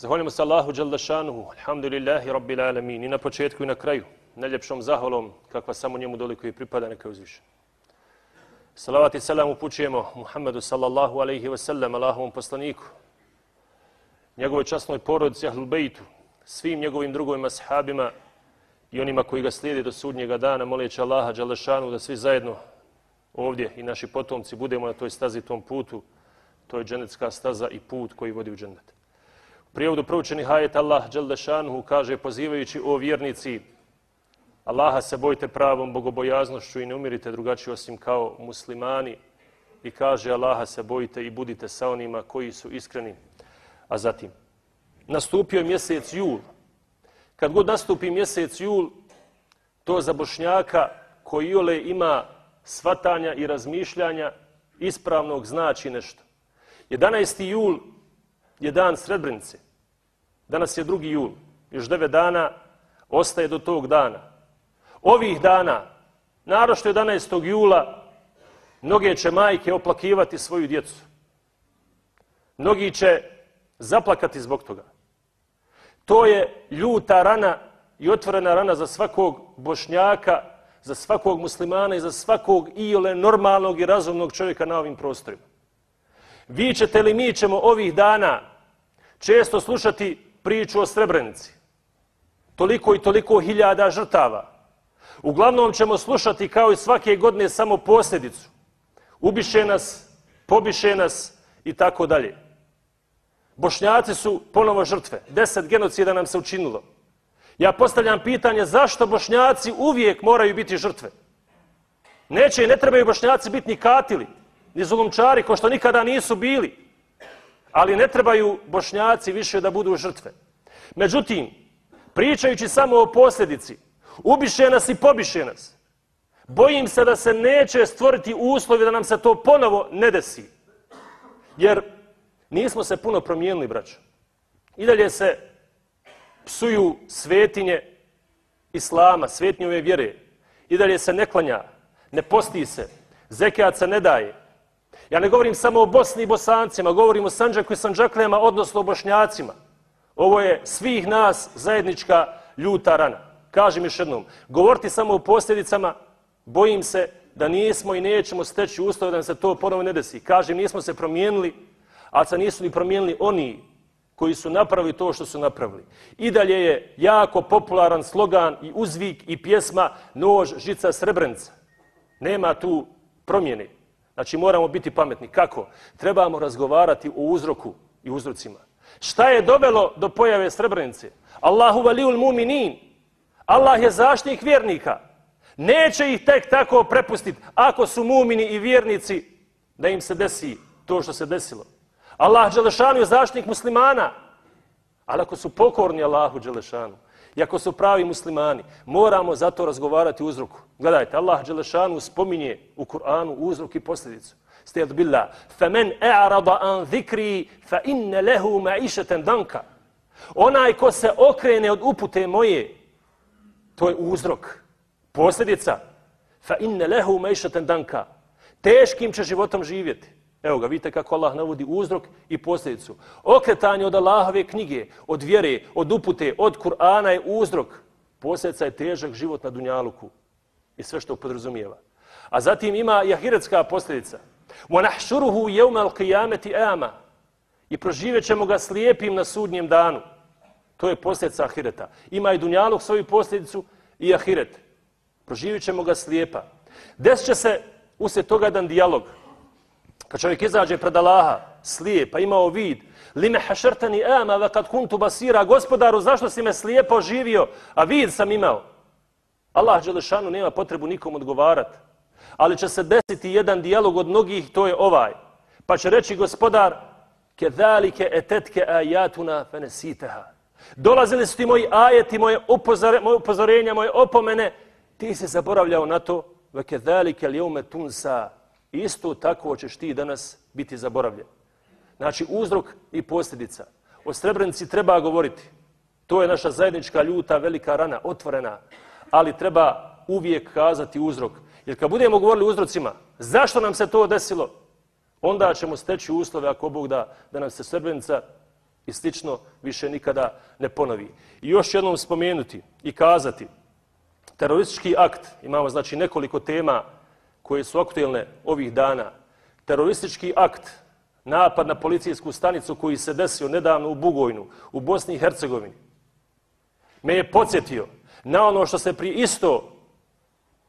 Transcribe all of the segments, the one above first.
Zahvaljamo se Allahu Đaldašanuhu, alhamdulillahi rabbil alamin, i na početku i na kraju, najljepšom zahvalom, kakva samo njemu doliko i pripada, neka uzvišen. Salavat i salam upućujemo Muhammedu sallallahu alaihi wasallam, Allahovom poslaniku, njegovoj časnoj porodici, Ahlul Bejtu, svim njegovim drugovim ashabima i onima koji ga slijede do sudnjega dana, moleći Allaha Đaldašanu da svi zajedno ovdje i naši potomci budemo na toj stazi, tom putu, to je dženecka staza i put koji vodi u dženet prijevodu proučeni hajet Allah Đaldašanuhu kaže pozivajući o vjernici Allaha se bojte pravom bogobojaznošću i ne umirite drugačije osim kao muslimani i kaže Allaha se bojte i budite sa onima koji su iskreni. A zatim, nastupio je mjesec jul. Kad god nastupi mjesec jul, to za bošnjaka koji ole ima svatanja i razmišljanja ispravnog znači nešto. 11. jul je dan Srebrenice. Danas je drugi jul. Još 9 dana ostaje do tog dana. Ovih dana, narošto 11. jula, mnoge će majke oplakivati svoju djecu. Mnogi će zaplakati zbog toga. To je ljuta rana i otvorena rana za svakog bošnjaka, za svakog muslimana i za svakog iole normalnog i razumnog čovjeka na ovim prostorima. Vi ćete li mi ćemo ovih dana često slušati priču o Srebrenici. Toliko i toliko hiljada žrtava. Uglavnom ćemo slušati kao i svake godine samo posljedicu. Ubiše nas, pobiše nas i tako dalje. Bošnjaci su ponovo žrtve. Deset genocida nam se učinilo. Ja postavljam pitanje zašto bošnjaci uvijek moraju biti žrtve. Neće i ne trebaju bošnjaci biti ni katili, ni zulumčari, ko što nikada nisu bili. Ali ne trebaju bošnjaci više da budu žrtve. Međutim, pričajući samo o posljedici, ubiše nas i pobiše nas. Bojim se da se neće stvoriti uslovi da nam se to ponovo ne desi. Jer nismo se puno promijenili, braćo. I dalje se psuju svetinje islama, svetinje ove vjere. I dalje se ne klanja, ne posti se, zekijat se ne daje. Ja ne govorim samo o Bosni i Bosancima, govorim o Sanđaku i Sanđaklema, odnosno o Bošnjacima. Ovo je svih nas zajednička ljuta rana. Kažem još jednom, govoriti samo o posljedicama, bojim se da nismo i nećemo steći uslove da se to ponovo ne desi. Kažem, nismo se promijenili, a se nisu ni promijenili oni koji su napravili to što su napravili. I dalje je jako popularan slogan i uzvik i pjesma Nož, žica, srebrnica. Nema tu promjene. Znači moramo biti pametni. Kako? Trebamo razgovarati o uzroku i uzrocima. Šta je dovelo do pojave Srebrenice? Allahu valiul muminin. Allah je zaštitnik vjernika. Neće ih tek tako prepustiti ako su mumini i vjernici da im se desi to što se desilo. Allah Đelešanu je zaštitnik muslimana. Ali ako su pokorni Allahu Đelešanu Iako su pravi muslimani, moramo zato razgovarati uzroku. Gledajte, Allah Đelešanu spominje u Kur'anu uzrok i posljedicu. Stajad billah. فَمَنْ اَعْرَضَ an zikri fa لَهُ مَعِشَةً دَنْكَ danka. Onaj ko se okrene od upute moje, to je uzrok, posljedica. Fa لَهُ مَعِشَةً دَنْكَ danka. Teškim će životom živjeti. Evo ga, vidite kako Allah navodi uzrok i posljedicu. Okretanje od Allahove knjige, od vjere, od upute, od Kur'ana je uzrok. Posljedica je težak život na Dunjaluku i sve što podrazumijeva. A zatim ima i ahiretska posljedica. وَنَحْشُرُهُ يَوْمَ الْقِيَامَةِ أَمَا I proživjet ćemo ga slijepim na sudnjem danu. To je posljedica ahireta. Ima i dunjalog svoju posljedicu i ahiret. Proživjet ćemo ga slijepa. Desit će se usred toga jedan dijalog. Kad čovjek izađe pred Allaha, slijep, pa imao vid, lime hašrtani ama ve kad kuntu basira, gospodaru, zašto si me slijepo živio, a vid sam imao. Allah Đelešanu nema potrebu nikom odgovarati ali će se desiti jedan dijalog od mnogih, to je ovaj. Pa će reći gospodar, ke dhalike etetke ajatuna fenesiteha. Dolazili su ti moji ajeti, moje, upozore, moje upozorenja, moje opomene, ti se zaboravljao na to, ve ke dhalike tunsa. Isto tako ćeš ti danas biti zaboravljen. Znači, uzrok i posljedica. O Srebrenici treba govoriti. To je naša zajednička ljuta, velika rana, otvorena. Ali treba uvijek kazati uzrok. Jer kad budemo govorili uzrocima, zašto nam se to desilo, onda ćemo steći uslove, ako Bog da, da nam se Srebrenica i slično više nikada ne ponovi. I još jednom spomenuti i kazati, teroristički akt, imamo znači nekoliko tema koje su aktuelne ovih dana, teroristički akt, napad na policijsku stanicu koji se desio nedavno u Bugojnu, u Bosni i Hercegovini, me je podsjetio na ono što se prije isto,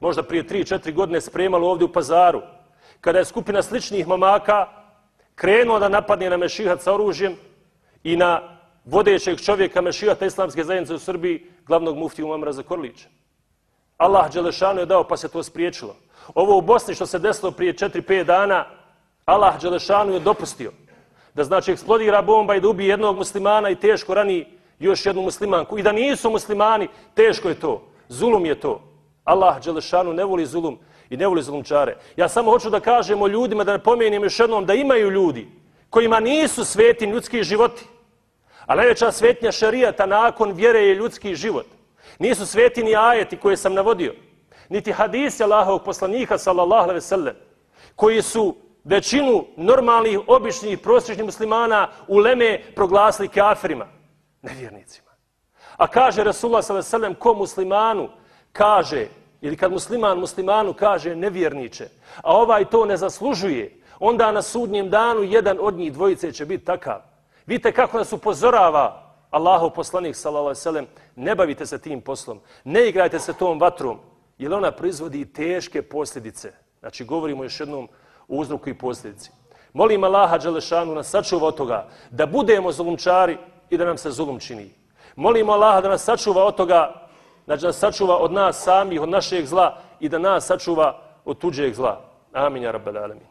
možda prije 3-4 godine spremalo ovdje u pazaru, kada je skupina sličnih mamaka krenuo da napadne na mešihat sa oružjem i na vodećeg čovjeka mešihata islamske zajednice u Srbiji, glavnog muftiju Mamra Zakorlića. Allah Đelešanu je dao pa se to spriječilo. Ovo u Bosni što se desilo prije 4-5 dana, Allah Đelešanu je dopustio da znači eksplodira bomba i da ubije jednog muslimana i teško rani još jednu muslimanku. I da nisu muslimani, teško je to. Zulum je to. Allah Đelešanu ne voli zulum i ne voli zulumčare. Ja samo hoću da kažemo ljudima, da ne pomenim još jednom, da imaju ljudi kojima nisu sveti ljudski životi. A najveća svetnja šarijata nakon vjere je ljudski život. Nisu sveti ni ajeti koje sam navodio, niti hadisi Allahovog poslanika, sallallahu alaihi sallam, koji su većinu normalnih, običnih, prosječnih muslimana u Leme proglasili kafirima, nevjernicima. A kaže Rasulullah sallallahu sallam, ko muslimanu kaže, ili kad musliman muslimanu kaže nevjerniče, a ovaj to ne zaslužuje, onda na sudnjem danu jedan od njih dvojice će biti takav. Vidite kako nas upozorava Allahov poslanik sallallahu alejhi ve ne bavite se tim poslom, ne igrajte se tom vatrom, jer ona proizvodi teške posljedice. Znači govorimo još jednom o uzroku i posljedici. Molim Allaha dželešanu nas sačuva od toga da budemo zulumčari i da nam se zulum čini. Molim Allaha da nas sačuva od toga, znači da nas sačuva od nas samih, od našeg zla i da nas sačuva od tuđeg zla. Amin ja rabbal alamin.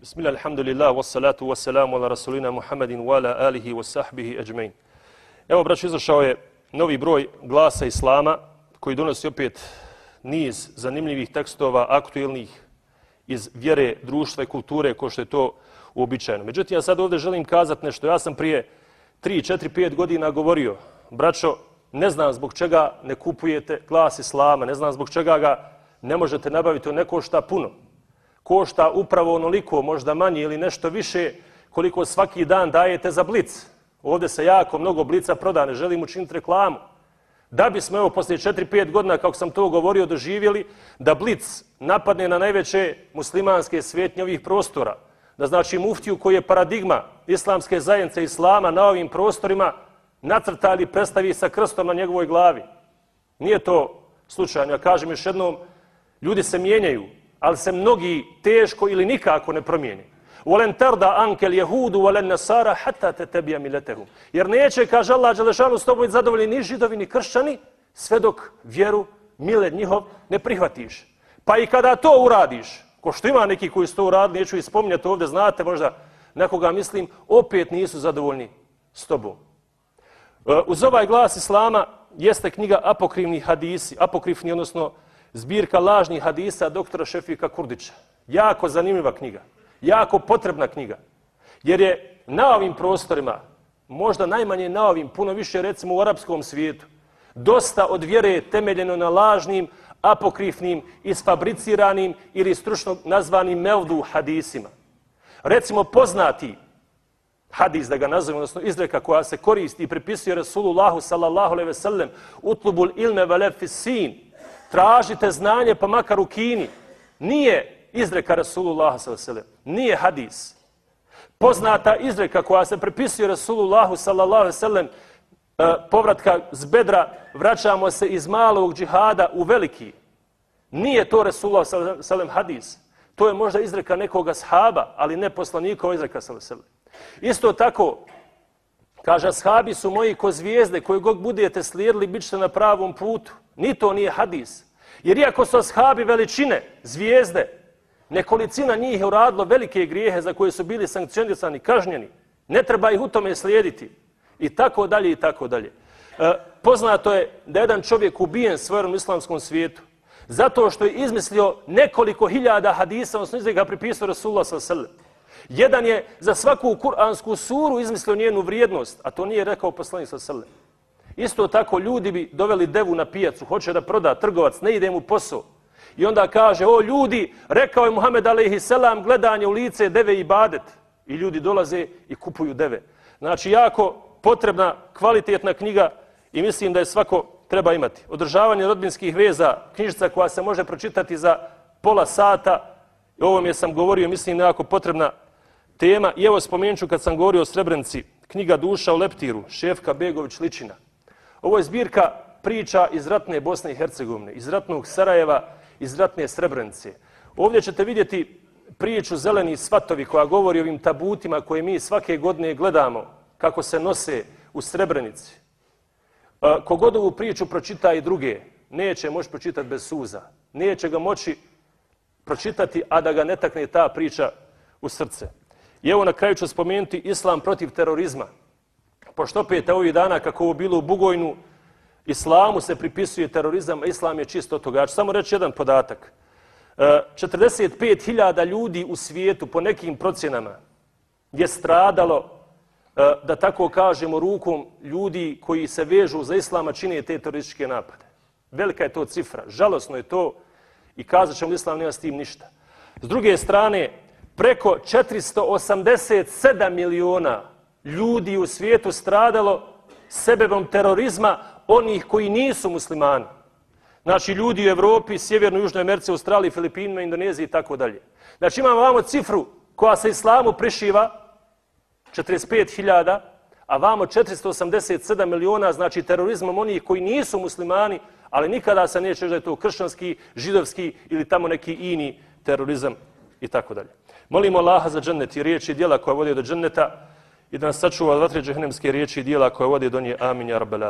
Bismillah, alhamdulillah, wassalatu wassalamu ala rasulina Muhammedin wa ala alihi wa sahbihi ajmain. Evo, braću, izašao je novi broj glasa Islama koji donosi opet niz zanimljivih tekstova aktuelnih iz vjere, društva i kulture ko što je to uobičajeno. Međutim, ja sad ovdje želim kazati nešto. Ja sam prije 3, 4, 5 godina govorio, braćo, ne znam zbog čega ne kupujete glas Islama, ne znam zbog čega ga ne možete nabaviti, on ne košta puno. Košta upravo onoliko, možda manje ili nešto više, koliko svaki dan dajete za blic. Ovdje se jako mnogo blica proda, ne želim učiniti reklamu. Da bismo, evo, poslije 4-5 godina, kako sam to govorio, doživjeli, da blic napadne na najveće muslimanske svjetnje ovih prostora. Da znači muftiju koji je paradigma islamske zajednice islama na ovim prostorima, nacrtali predstavi sa krstom na njegovoj glavi. Nije to slučajno. Ja kažem još jednom, ljudi se mijenjaju, ali se mnogi teško ili nikako ne promijeni. Volen terda ankel jehudu, volen nasara, hata te tebija miletehum. Jer neće, kaže Allah, Đelešanu, s tobom zadovoljni ni židovi, ni kršćani, sve dok vjeru, milet njihov, ne prihvatiš. Pa i kada to uradiš, ko što ima neki koji su to uradili, neću ispominjati ovdje, znate možda nekoga mislim, opet nisu zadovoljni s tobom. Uh, uz ovaj glas Islama jeste knjiga apokrivni hadisi, apokrifni, odnosno zbirka lažnih hadisa doktora Šefika Kurdića. Jako zanimljiva knjiga jako potrebna knjiga. Jer je na ovim prostorima, možda najmanje na ovim, puno više recimo u arapskom svijetu, dosta od vjere temeljeno na lažnim, apokrifnim, isfabriciranim ili stručno nazvanim mevdu hadisima. Recimo poznati hadis, da ga nazovem, odnosno izreka koja se koristi i pripisuje Rasulullahu sallallahu alaihi ve sellem, utlubul ilme velefi sin, tražite znanje pa makar u kini, nije izreka Rasulullah s.a.v. Nije hadis. Poznata izreka koja se prepisuje Rasulullahu s.a.v. E, povratka z bedra, vraćamo se iz malog džihada u veliki. Nije to Rasulullah s.a.v. hadis. To je možda izreka nekoga sahaba, ali ne poslanikova izreka s.a.v. Isto tako, kaže, ashabi su moji ko zvijezde, koje god budete slijedili, bit ćete na pravom putu. Ni to nije hadis. Jer iako su ashabi veličine, zvijezde, Nekolicina njih je uradilo velike grijehe za koje su bili sankcionisani, kažnjeni. Ne treba ih u tome slijediti. I tako dalje, i tako dalje. E, poznato je da je jedan čovjek ubijen svojom islamskom svijetu zato što je izmislio nekoliko hiljada hadisa, odnosno izgleda ga pripisao Rasulullah s.a.v. Jedan je za svaku kuransku suru izmislio njenu vrijednost, a to nije rekao poslanik s.a.v. Isto tako ljudi bi doveli devu na pijacu, hoće da proda trgovac, ne ide mu posao. I onda kaže, o ljudi, rekao je Muhammed a.s. gledanje u lice deve i badet. I ljudi dolaze i kupuju deve. Znači, jako potrebna, kvalitetna knjiga i mislim da je svako treba imati. Održavanje rodbinskih veza, knjižica koja se može pročitati za pola sata, o ovom je sam govorio, mislim, nekako potrebna tema. I evo spomenut kad sam govorio o Srebrenici, knjiga Duša u Leptiru, Šefka Begović Ličina. Ovo je zbirka priča iz ratne Bosne i Hercegovine, iz ratnog Sarajeva, iz ratne Srebrenice. Ovdje ćete vidjeti priču Zeleni svatovi koja govori o ovim tabutima koje mi svake godine gledamo kako se nose u Srebrenici. Kogod ovu priču pročita i druge, neće moći pročitati bez suza. Neće ga moći pročitati, a da ga ne takne ta priča u srce. I evo na kraju ću spomenuti islam protiv terorizma. Pošto opet ovih dana, kako ovo bilo u Bugojnu, islamu se pripisuje terorizam, a islam je čisto od toga. Ja ću samo reći jedan podatak. E, 45.000 ljudi u svijetu, po nekim procjenama, je stradalo, e, da tako kažemo, rukom ljudi koji se vežu za islama, čine te terorističke napade. Velika je to cifra. Žalosno je to i kazat ćemo islam nema s tim ništa. S druge strane, preko 487 miliona ljudi u svijetu stradalo sebebom terorizma onih koji nisu muslimani. Znači ljudi u Evropi, Sjevernoj, Južnoj Americi, Australiji, Filipinima, Indoneziji i tako dalje. Znači imamo vamo cifru koja se islamu prišiva 45.000, a vamo 487 miliona, znači terorizmom onih koji nisu muslimani, ali nikada se neće da je to kršćanski, židovski ili tamo neki ini terorizam i tako dalje. Molimo Allaha za džennet i riječi i dijela koja vode do dženneta i da nas sačuva od vatre džahnemske riječi i dijela koja vode do nje. Amin, ja rabbel